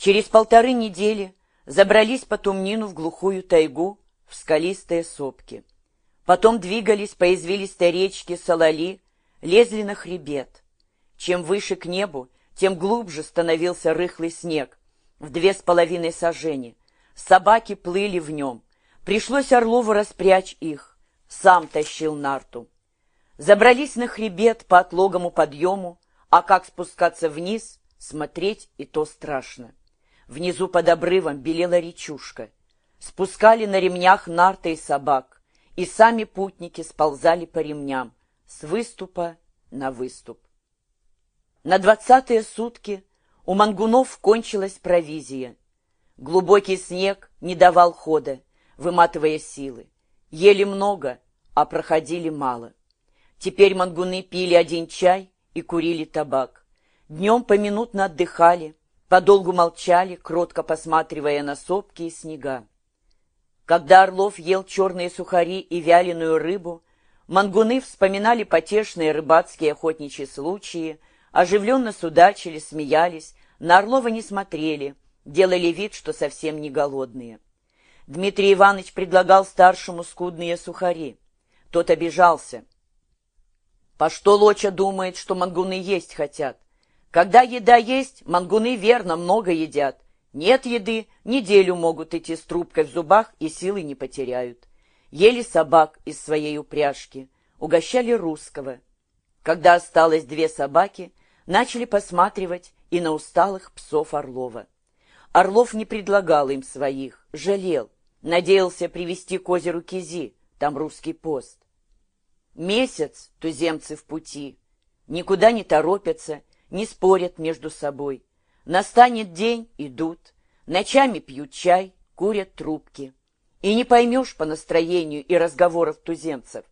Через полторы недели забрались по Тумнину в глухую тайгу, в скалистые сопки. Потом двигались по извилистой речке Салали, лезли на хребет. Чем выше к небу, тем глубже становился рыхлый снег, в две с половиной сажени. Собаки плыли в нем. Пришлось Орлову распрячь их. Сам тащил нарту. Забрались на хребет по отлогому подъему, а как спускаться вниз, смотреть и то страшно. Внизу под обрывом белела речушка. Спускали на ремнях нарты и собак, и сами путники сползали по ремням, с выступа на выступ. На двадцатые сутки у мангунов кончилась провизия. Глубокий снег не давал хода, выматывая силы. Ели много, а проходили мало. Теперь мангуны пили один чай и курили табак. Днем поминутно отдыхали, подолгу молчали, кротко посматривая на сопки и снега. Когда Орлов ел черные сухари и вяленую рыбу, мангуны вспоминали потешные рыбацкие охотничьи случаи, оживленно судачили, смеялись, на Орлова не смотрели, делали вид, что совсем не голодные. Дмитрий Иванович предлагал старшему скудные сухари. Тот обижался. По что Лоча думает, что мангуны есть хотят? Когда еда есть, мангуны верно много едят. Нет еды, неделю могут идти с трубкой в зубах и силы не потеряют. Ели собак из своей упряжки, угощали русского. Когда осталось две собаки, начали посматривать и на усталых псов Орлова. Орлов не предлагал им своих, жалел, надеялся привести к озеру Кизи, там русский пост. Месяц туземцы в пути, никуда не торопятся, не спорят между собой. Настанет день, идут, ночами пьют чай, курят трубки. И не поймешь по настроению и разговоров туземцев,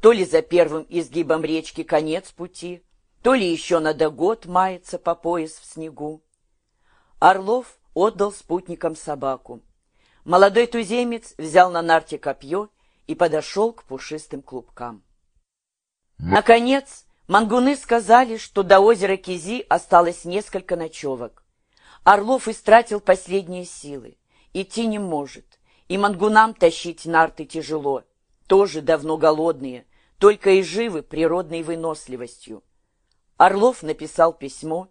то ли за первым изгибом речки конец пути, то ли еще надо год мается по пояс в снегу. Орлов отдал спутникам собаку. Молодой туземец взял на нарте копье и подошел к пушистым клубкам. Наконец, мангуны сказали, что до озера Кизи осталось несколько ночевок. Орлов истратил последние силы, идти не может, и мангунам тащить нарты тяжело, тоже давно голодные, только и живы природной выносливостью. Орлов написал письмо,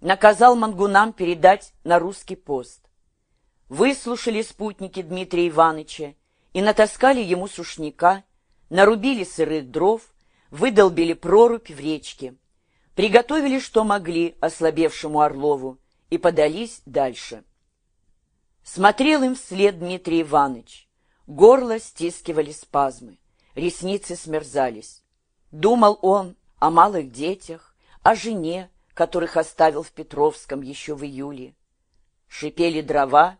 наказал мангунам передать на русский пост. Выслушали спутники Дмитрия Ивановича и натаскали ему сушняка, нарубили сырых дров, выдолбили прорубь в речке, приготовили, что могли, ослабевшему Орлову, и подались дальше. Смотрел им вслед Дмитрий Иванович. Горло стискивали спазмы, ресницы смерзались. Думал он о малых детях, о жене, которых оставил в Петровском еще в июле. Шипели дрова,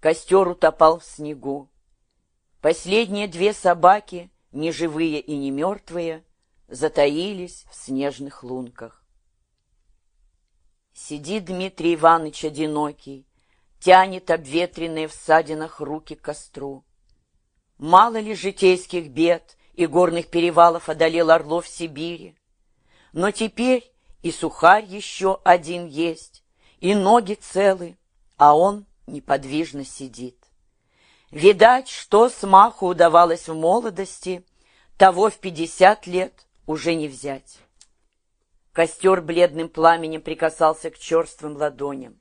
костер утопал в снегу. Последние две собаки, не живые и не мертвые, затаились в снежных лунках. Сидит Дмитрий Иванович одинокий, тянет обветренные в садинах руки к костру. Мало ли житейских бед и горных перевалов одолел Орлов Сибири. Но теперь и сухарь еще один есть, и ноги целы, а он неподвижно сидит. Видать, что смаху удавалось в молодости, того в пятьдесят лет уже не взять. Костер бледным пламенем прикасался к черствым ладоням.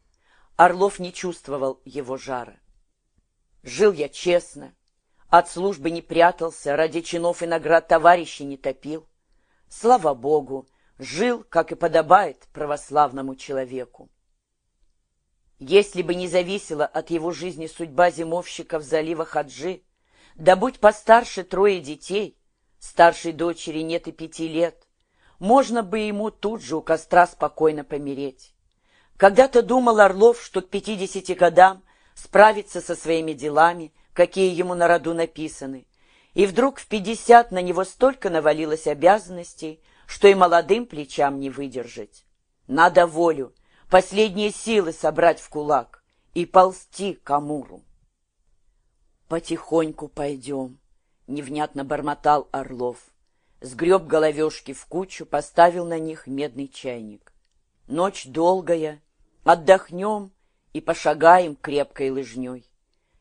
Орлов не чувствовал его жара. Жил я честно, от службы не прятался, ради чинов и наград товарищей не топил. Слава Богу, жил, как и подобает православному человеку. Если бы не зависела от его жизни судьба зимовщика в залива Хаджи, да будь постарше трое детей, старшей дочери нет и пяти лет, можно бы ему тут же у костра спокойно помереть. Когда-то думал Орлов, что к пятидесяти годам справится со своими делами, какие ему на роду написаны, и вдруг в пятьдесят на него столько навалилось обязанностей, что и молодым плечам не выдержать. Надо волю, последние силы собрать в кулак и ползти к Амуру. «Потихоньку пойдем», — невнятно бормотал Орлов. Сгреб головешки в кучу, поставил на них медный чайник. «Ночь долгая, отдохнем и пошагаем крепкой лыжней.